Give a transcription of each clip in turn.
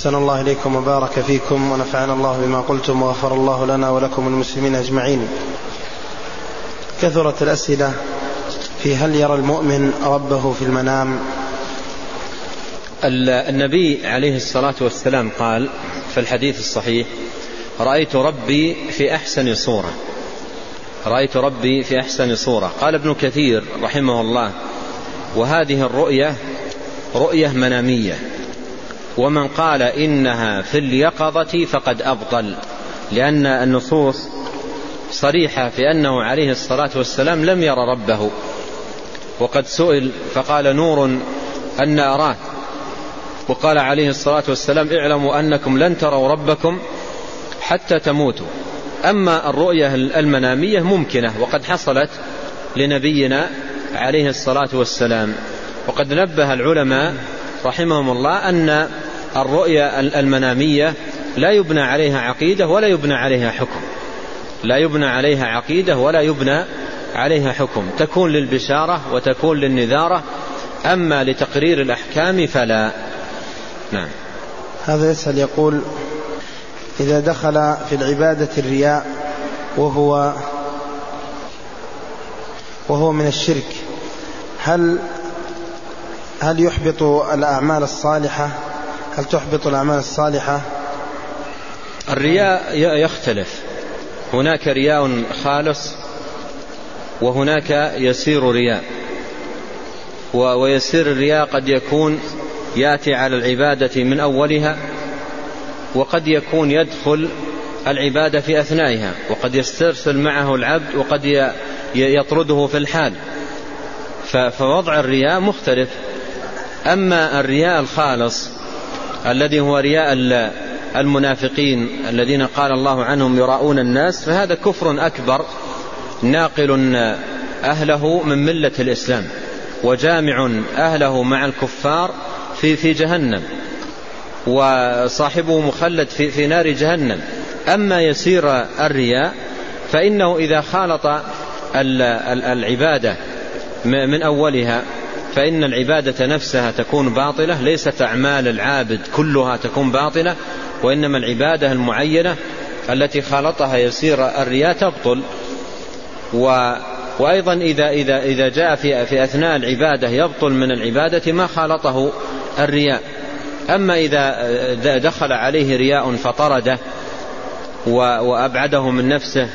أحسن الله إليكم وبارك فيكم ونفعنا الله بما قلتم وغفر الله لنا ولكم المسلمين أجمعين. كثرت الأسئلة في هل يرى المؤمن ربه في المنام؟ النبي عليه الصلاة والسلام قال في الحديث الصحيح رأيت ربي في أحسن صورة. رأيت ربي في أحسن صورة. قال ابن كثير رحمه الله وهذه الرؤية رؤية منامية. ومن قال إنها في اليقظة فقد أبطل لأن النصوص صريحة في أنه عليه الصلاة والسلام لم ير ربه. وقد سئل فقال نور أن أراه. وقال عليه الصلاة والسلام اعلموا أنكم لن تروا ربكم حتى تموتوا. أما الرؤية المنامية ممكنة وقد حصلت لنبينا عليه الصلاة والسلام. وقد نبه العلماء رحمهم الله أن الرؤيا المنامية لا يبنى عليها عقيدة ولا يبنى عليها حكم. لا يبنى عليها عقيدة ولا يبنى عليها حكم. تكون للبشارة وتكون للنذارة أما لتقرير الأحكام فلا. نعم. هذا يسأل يقول إذا دخل في العبادة الرياء وهو وهو من الشرك هل هل يحبط الأعمال الصالحة؟ هل تحبط الأعمال الصالحة؟ الرياء يختلف. هناك رياء خالص وهناك يسير رياء. ويسير الرياء قد يكون ياتي على العبادة من أولها وقد يكون يدخل العبادة في أثنائها. وقد يسترسل معه العبد وقد يطرده في الحال. فوضع الرياء مختلف. أما الرياء الخالص الذي هو رياء المنافقين الذين قال الله عنهم يراؤون الناس فهذا كفر أكبر ناقل أهله من ملة الإسلام وجامع أهله مع الكفار في في جهنم وصاحبه مخلد في, في نار جهنم. أما يسير الرياء فإنه إذا خالط العبادة من أولها فإن العبادة نفسها تكون باطلة ليست أعمال العابد كلها تكون باطلة وإنما العبادة المعينة التي خالطها يسير الرياء تبطل. و وأيضا إذا, إذا, إذا جاء في, في أثناء العبادة يبطل من العبادة ما خالطه الرياء. أما إذا دخل عليه رياء فطرده وأبعده من نفسه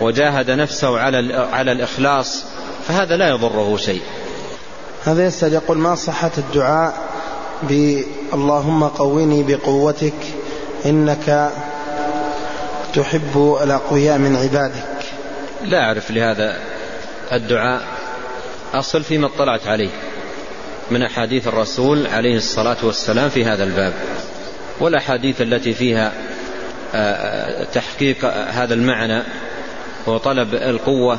وجاهد نفسه على على الإخلاص فهذا لا يضره شيء. هذا يسأل يقول ما صحة الدعاء اللهم قوني بقوتك إنك تحب الأقوياء من عبادك. لا أعرف لهذا الدعاء أصل فيما اطلعت عليه من أحاديث الرسول عليه الصلاة والسلام في هذا الباب والأحاديث التي فيها آه، تحقيق هذا المعنى وطلب القوة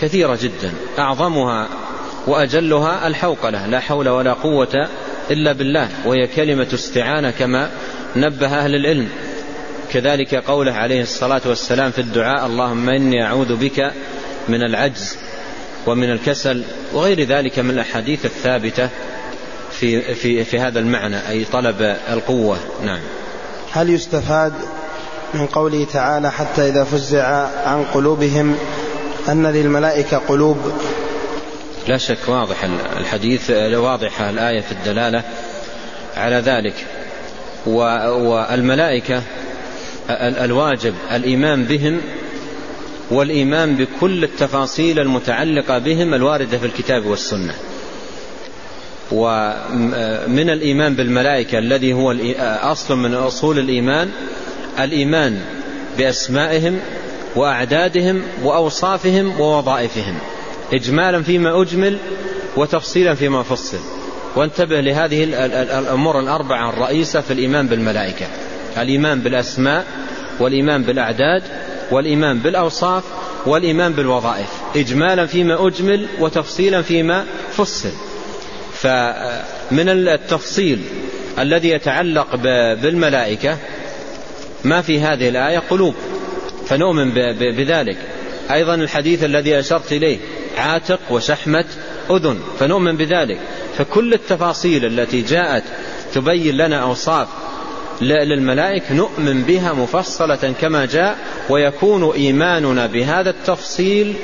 كثيرة جدا أعظمها وأجلها الحوقلة لا حول ولا قوة إلا بالله وهي كلمة استعانة كما نبه أهل العلم. كذلك قوله عليه الصلاة والسلام في الدعاء اللهم إني أعوذ بك من العجز ومن الكسل وغير ذلك من الأحاديث الثابتة في, في, في هذا المعنى أي طلب القوة. نعم. هل يستفاد من قوله تعالى حتى إذا فزع عن قلوبهم أن للملائكة قلوب لا شك واضح الحديث واضحة الآية في الدلالة على ذلك. والملائكة الواجب الإيمان بهم والإيمان بكل التفاصيل المتعلقة بهم الواردة في الكتاب والسنة. ومن الإيمان بالملائكة الذي هو أصل من أصول الإيمان الإيمان بأسمائهم وأعدادهم وأوصافهم ووظائفهم. إجمالا فيما أجمل وتفصيلا فيما فصل وانتبه لهذه الأمور الأربعة الرئيسة في الإيمان بالملائكة. الإيمان بالأسماء والإيمان بالأعداد والإيمان بالأوصاف والإيمان بالوظائف. إجمالا فيما أجمل وتفصيلا فيما فصل. فمن التفصيل الذي يتعلق بالملائكة ما في هذه الآية؟ قلوب. فنؤمن بذلك. أيضا الحديث الذي أشرت إليه. عاتق وشحمة أذن. فنؤمن بذلك. فكل التفاصيل التي جاءت تبين لنا أوصاف للملائكة نؤمن بها مفصلة كما جاء ويكون إيماننا بهذا التفصيل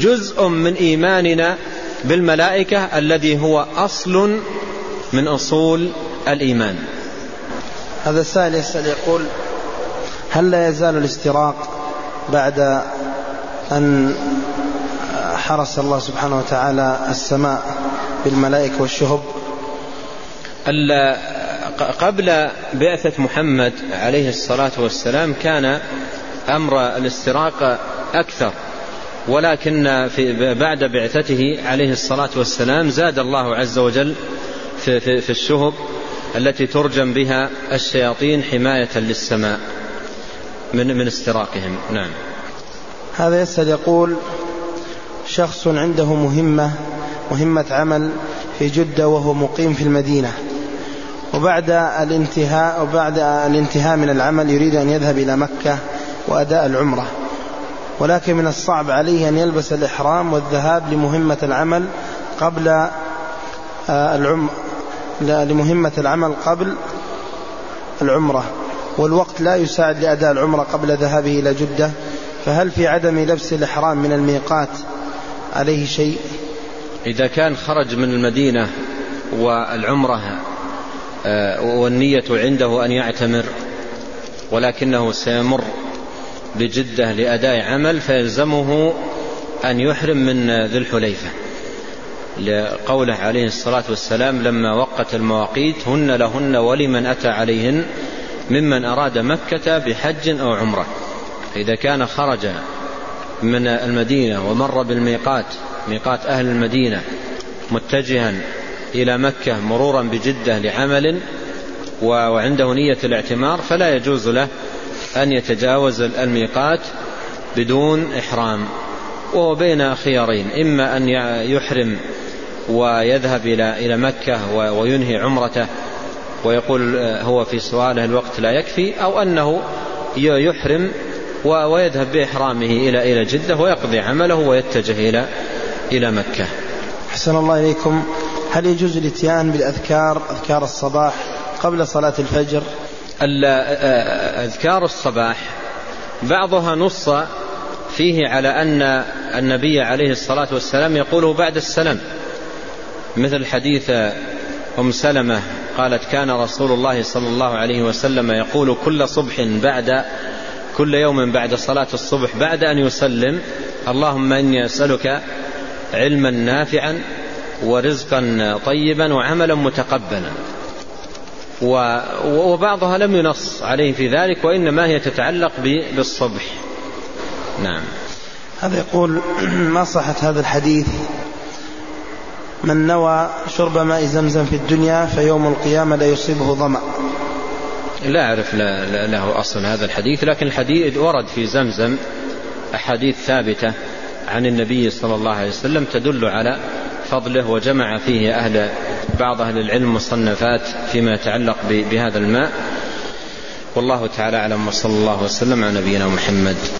جزء من إيماننا بالملائكة الذي هو أصل من أصول الإيمان. هذا السائل يسأل يقول هل لا يزال الاستراق بعد أن حرس الله سبحانه وتعالى السماء بالملائكة والشهب. قبل بعثة محمد عليه الصلاة والسلام كان أمر الاستراق أكثر ولكن في بعد بعثته عليه الصلاة والسلام زاد الله عز وجل في, في, في الشهب التي ترجم بها الشياطين حماية للسماء من من استراقهم. نعم. هذا يسأل يقول شخص عنده مهمة مهمة عمل في جدة وهو مقيم في المدينة. وبعد الانتهاء وبعد الانتهاء من العمل يريد أن يذهب إلى مكة وأداء العمرة. ولكن من الصعب عليه أن يلبس الإحرام والذهاب لمهمة العمل قبل آه، العم لمهمة العمل قبل العمرة. والوقت لا يساعد لأداء العمرة قبل ذهابه إلى جدة. فهل في عدم لبس الإحرام من الميقات عليه شيء؟ إذا كان خرج من المدينة والعمرة آه، والنية عنده أن يعتمر ولكنه سيمر بجدة لأداء عمل فيلزمه أن يحرم من ذي الحليفة. لقوله عليه الصلاة والسلام لما وقت المواقيت هن لهن ولمن أتى عليهن ممن أراد مكة بحج أو عمرة. إذا كان خرج من المدينة ومر بالميقات ميقات أهل المدينة متجها إلى مكة مرورا بجدة لعمل وعنده نية الاعتمار فلا يجوز له أن يتجاوز الميقات بدون إحرام. وهو بين خيارين إما أن يحرم ويذهب إلى إلى مكة وينهي عمرته ويقول هو في سؤاله الوقت لا يكفي أو أنه يحرم ويذهب بإحرامه إلى إلى جدة ويقضي عمله ويتجه إلى إلى مكة. أحسن الله إليكم هل يجوز الإتيان بالأذكار أذكار الصباح قبل صلاة الفجر؟ أذكار الصباح بعضها نص فيه على أن النبي عليه الصلاة والسلام يقوله بعد السلام مثل حديث أم سلمة قالت كان رسول الله صلى الله عليه وسلم يقول كل صبح بعد كل يوم بعد صلاة الصبح بعد أن يسلم اللهم إني أسألك علما نافعا ورزقا طيبا وعملا متقبلا. وبعضها لم ينص عليه في ذلك وإنما هي تتعلق بالصبح. نعم. هذا يقول ما صحة هذا الحديث؟ من نوى شرب ماء زمزم في الدنيا فيوم القيامة لا يصيبه ظمأ. لا أعرف له أصل هذا الحديث لكن الحديث ورد في زمزم أحاديث ثابتة عن النبي صلى الله عليه وسلم تدل على فضله وجمع فيه أهل بعض أهل العلم مصنفات فيما يتعلق بهذا الماء. والله تعالى أعلم وصلى الله وسلم على نبينا محمد.